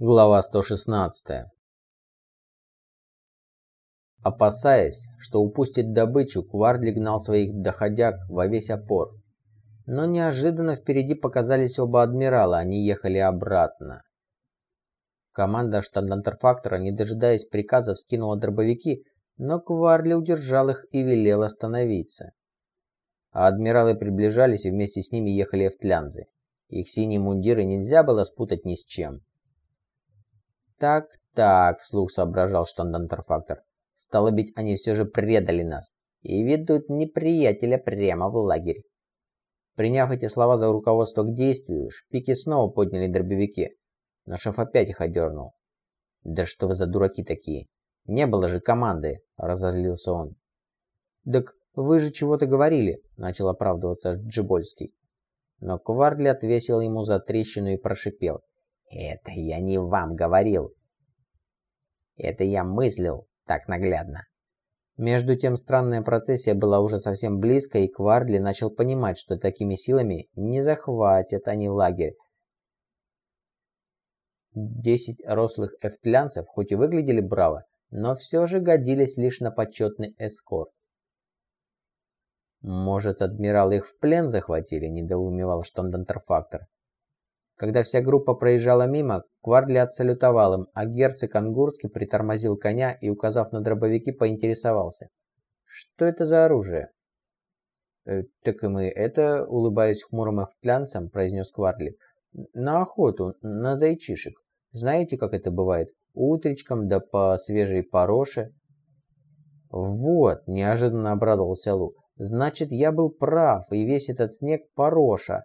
Глава 116. Опасаясь, что упустит добычу, Квардли гнал своих доходяг во весь опор. Но неожиданно впереди показались оба адмирала, они ехали обратно. Команда штандантерфактора, не дожидаясь приказов, скинула дробовики, но Кварли удержал их и велел остановиться. А адмиралы приближались и вместе с ними ехали эфтлянзы. Их синие мундиры нельзя было спутать ни с чем. «Так-так», — вслух соображал штандантерфактор. «Стало быть, они все же предали нас и ведут неприятеля прямо в лагерь». Приняв эти слова за руководство к действию, шпики снова подняли дробовики. Но шеф опять их одернул. «Да что вы за дураки такие? Не было же команды!» – разозлился он. «Так вы же чего-то говорили», – начал оправдываться Джибольский. Но Квардли отвесил ему за трещину и прошипел. Это я не вам говорил. Это я мыслил так наглядно. Между тем странная процессия была уже совсем близко, и Квардли начал понимать, что такими силами не захватят они лагерь. Десять рослых эфтлянцев хоть и выглядели браво, но все же годились лишь на почетный эскорт. «Может, адмирал их в плен захватили?» – недоумевал штандантерфактор. Когда вся группа проезжала мимо, Квардли отсалютовал им, а герцог Ангурский притормозил коня и, указав на дробовики, поинтересовался. «Что это за оружие?» «Э, «Так и мы это, улыбаясь хмурым эфтлянцам, произнес Квардли. «На охоту, на зайчишек. Знаете, как это бывает? Утречком да по свежей пороше». «Вот!» – неожиданно обрадовался Лу. «Значит, я был прав, и весь этот снег пороша.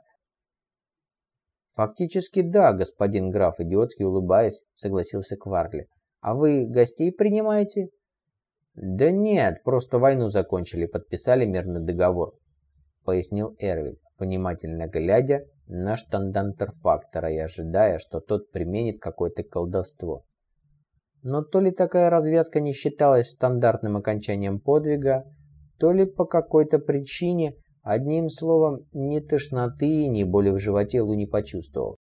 «Фактически да, господин граф», – идиотски улыбаясь, согласился Кварли. «А вы гостей принимаете?» «Да нет, просто войну закончили, подписали мирный договор», – пояснил Эрвиль, внимательно глядя на штандантерфактора и ожидая, что тот применит какое-то колдовство. Но то ли такая развязка не считалась стандартным окончанием подвига, то ли по какой-то причине Одним словом, ни тошноты, ни боли в животе Лу не почувствовал.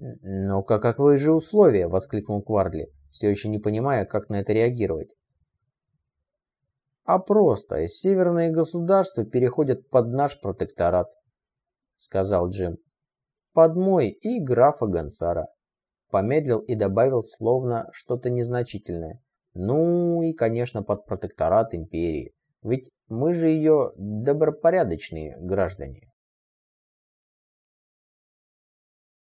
«Но как каковы же условия?» – воскликнул Квардли, все еще не понимая, как на это реагировать. «А просто, северные государства переходят под наш протекторат», – сказал Джим. «Под мой и графа Гонсара». Помедлил и добавил словно что-то незначительное. «Ну и, конечно, под протекторат империи». Ведь мы же ее добропорядочные граждане.